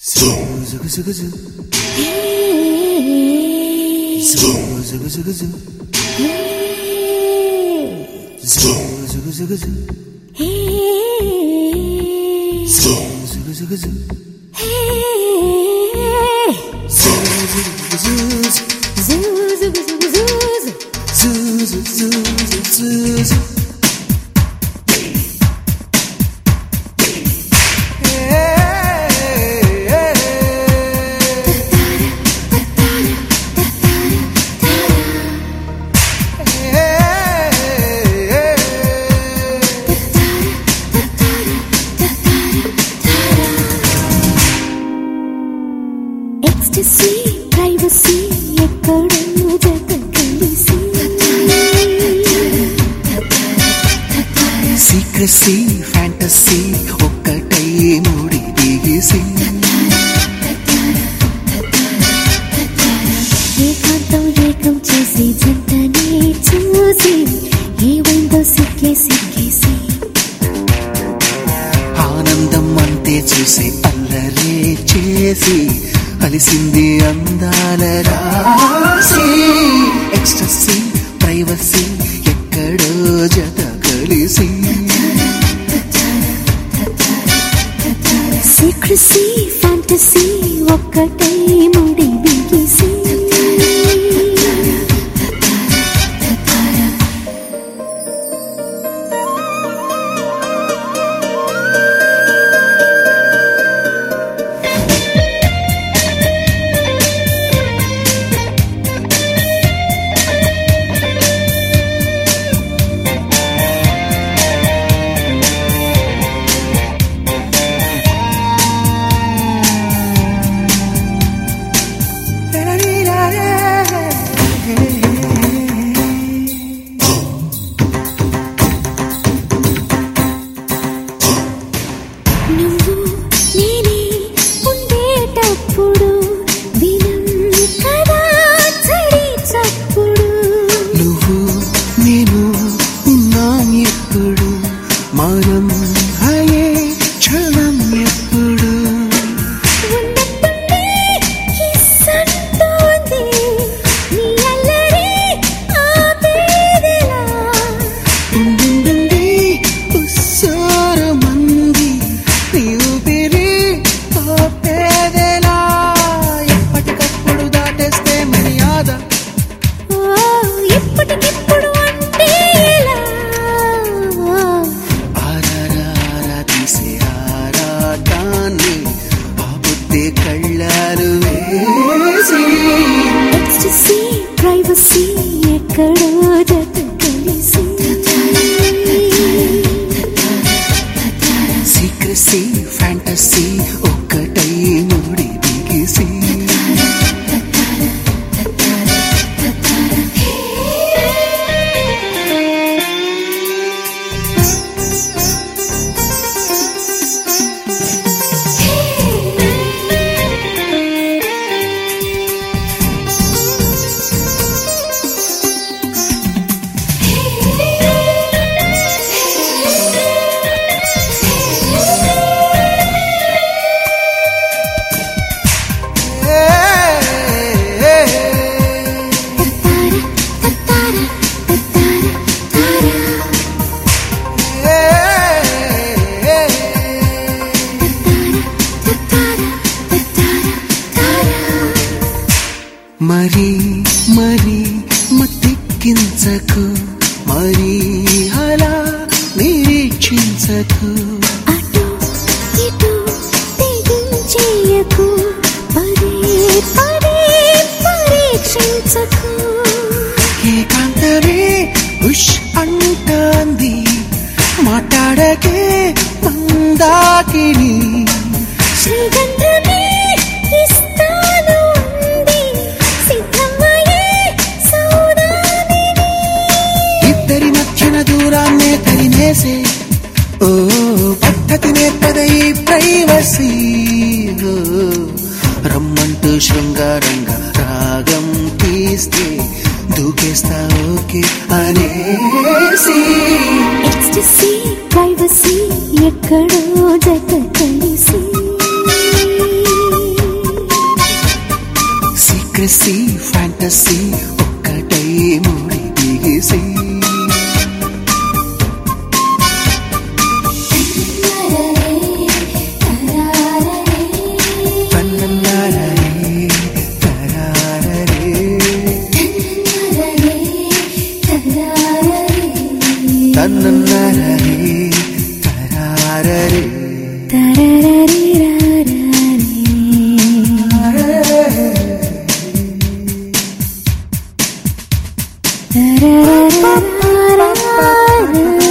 Zoom. Zoom. Zoom. Zoom. Zoom. Zoom. Zoom. Zoom. Zoom. Privacy ఎక్కడో జత కలిసి. Secrecy fantasy ఒక్కటై ముడి బిగిసి అలిసింది అందాల రాసి ఎక్స్టసీ ప్రైవసీ ఎక్కడో జత కలిసి. సీక్రసీ ఫ్యాంటసీ ఒక్కటై ముడి బిగిసి. నువ్వు నేనే ఉండేటప్పుడు దినం కదా ప్రైవసీ మత్తెక్కించకు మరి అలా నిరీక్షించకు. అటు ఇటు తెగించేయకు పదే పదే పరీక్షించకు. ఏకాంతమే ఉష్ అంటాంది మాట్లాడకే మందాకిని. శ్రీగంధమే చేసి రమ్మంటూ శృంగారంగా రాగం తీస్తే దూకేస్తా ఓకే అనేసి. ఎక్స్టసీ ప్రైవసీ ఎక్కడో జత కలిసి సీక్రసీ ఫ్యాంటసీ ఒక్కటై మూడి బిగిసి. da da da da da